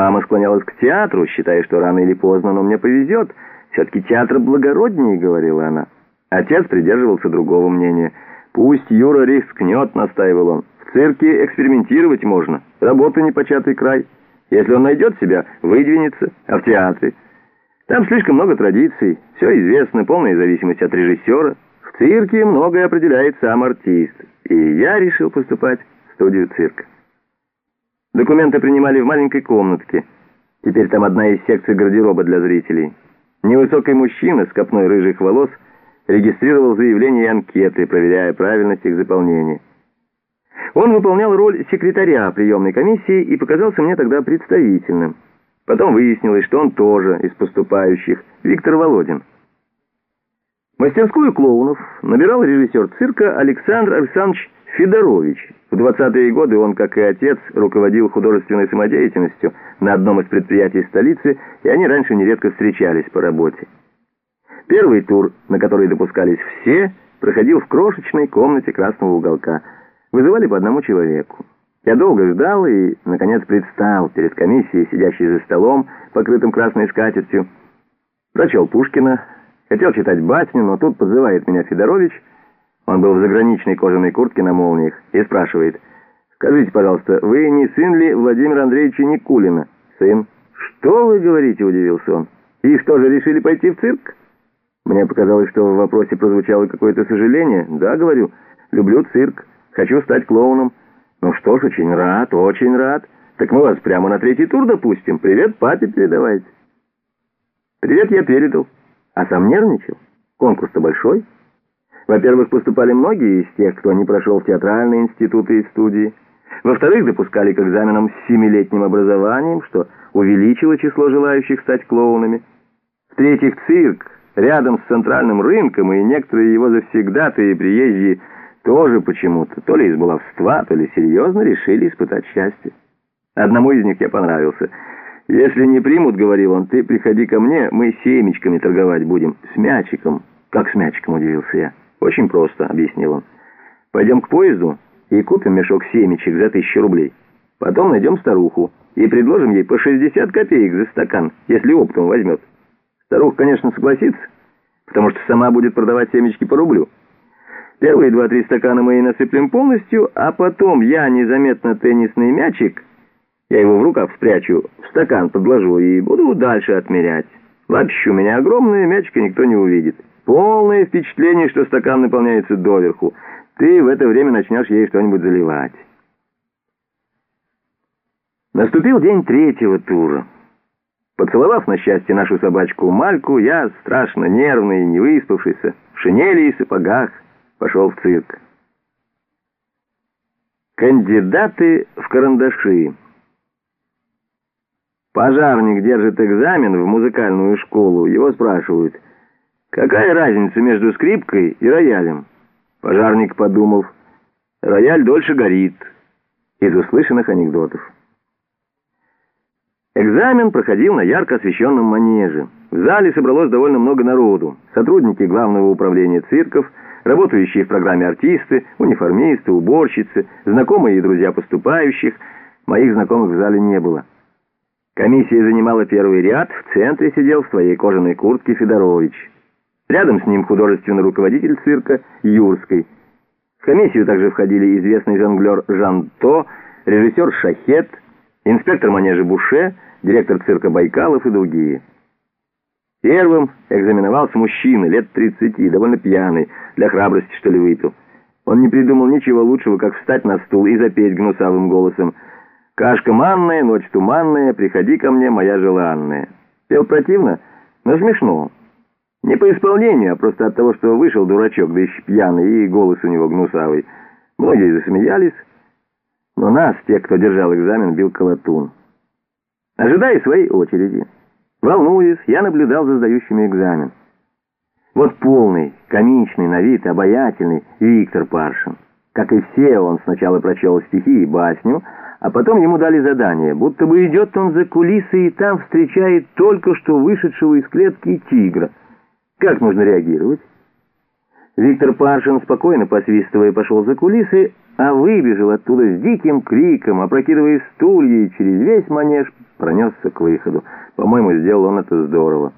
Мама склонялась к театру, считая, что рано или поздно, но мне повезет. Все-таки театр благороднее, говорила она. Отец придерживался другого мнения. «Пусть Юра рискнет», — настаивал он. «В цирке экспериментировать можно. Работа непочатый край. Если он найдет себя, выдвинется. А в театре? Там слишком много традиций. Все известно, полная зависимость от режиссера. В цирке многое определяет сам артист. И я решил поступать в студию цирка. Документы принимали в маленькой комнатке. Теперь там одна из секций гардероба для зрителей. Невысокий мужчина с копной рыжих волос регистрировал заявления и анкеты, проверяя правильность их заполнения. Он выполнял роль секретаря приемной комиссии и показался мне тогда представительным. Потом выяснилось, что он тоже из поступающих, Виктор Володин. Мастерскую клоунов набирал режиссер цирка Александр Александрович Федорович. В 20-е годы он, как и отец, руководил художественной самодеятельностью на одном из предприятий столицы, и они раньше нередко встречались по работе. Первый тур, на который допускались все, проходил в крошечной комнате красного уголка. Вызывали по одному человеку. Я долго ждал и, наконец, предстал перед комиссией, сидящей за столом, покрытым красной скатертью. Прочел Пушкина, хотел читать басню, но тут подзывает меня Федорович — он был в заграничной кожаной куртке на молниях и спрашивает, «Скажите, пожалуйста, вы не сын ли Владимира Андреевича Никулина?» «Сын». «Что вы говорите?» — удивился он. «И что же, решили пойти в цирк?» Мне показалось, что в вопросе прозвучало какое-то сожаление. «Да, — говорю, — люблю цирк, хочу стать клоуном». «Ну что ж, очень рад, очень рад. Так мы вас прямо на третий тур допустим. Привет папе передавайте». Привет я передал, а сам нервничал. Конкурс-то большой. Во-первых, поступали многие из тех, кто не прошел в театральные институты и студии. Во-вторых, допускали к экзаменам с семилетним образованием, что увеличило число желающих стать клоунами. В-третьих, цирк рядом с центральным рынком, и некоторые его завсегдатые и приезжие тоже почему-то, то ли из баловства, то ли серьезно решили испытать счастье. Одному из них я понравился. «Если не примут, — говорил он, — ты приходи ко мне, мы семечками торговать будем, с мячиком». «Как с мячиком?» — удивился я. «Очень просто», — объяснил он. «Пойдем к поезду и купим мешок семечек за тысячу рублей. Потом найдем старуху и предложим ей по 60 копеек за стакан, если оптом возьмет. Старуха, конечно, согласится, потому что сама будет продавать семечки по рублю. Первые два-три стакана мы ей насыплем полностью, а потом я незаметно теннисный мячик, я его в рукав спрячу, в стакан подложу и буду дальше отмерять. Вообще у меня огромные мячики никто не увидит». Полное впечатление, что стакан наполняется доверху. Ты в это время начнешь ей что-нибудь заливать. Наступил день третьего тура. Поцеловав на счастье нашу собачку Мальку, я, страшно нервный, не выспавшийся, в шинели и сапогах, пошел в цирк. Кандидаты в карандаши. Пожарник держит экзамен в музыкальную школу. Его спрашивают – Какая разница между скрипкой и роялем? Пожарник подумал, рояль дольше горит. Из услышанных анекдотов. Экзамен проходил на ярко освещенном манеже. В зале собралось довольно много народу. Сотрудники главного управления цирков, работающие в программе артисты, униформисты, уборщицы, знакомые и друзья поступающих. Моих знакомых в зале не было. Комиссия занимала первый ряд, в центре сидел в своей кожаной куртке Федорович. Рядом с ним художественный руководитель цирка Юрской. В комиссию также входили известный жонглер Жан То, режиссер Шахет, инспектор манежа Буше, директор цирка Байкалов и другие. Первым экзаменовался мужчина, лет 30, довольно пьяный, для храбрости, что ли, выпил. Он не придумал ничего лучшего, как встать на стул и запеть гнусавым голосом «Кашка манная, ночь туманная, приходи ко мне, моя желанная». Пел противно, но смешно. Не по исполнению, а просто от того, что вышел дурачок, да еще пьяный, и голос у него гнусавый. Многие засмеялись, но нас, тех, кто держал экзамен, бил колотун. Ожидая своей очереди, волнуясь, я наблюдал за сдающими экзамен. Вот полный, комичный на вид, обаятельный Виктор Паршин. Как и все, он сначала прочел стихи и басню, а потом ему дали задание, будто бы идет он за кулисы и там встречает только что вышедшего из клетки тигра — как нужно реагировать? Виктор Паршин, спокойно посвистывая, пошел за кулисы, а выбежал оттуда с диким криком, опрокидывая стулья и через весь манеж пронесся к выходу. По-моему, сделал он это здорово.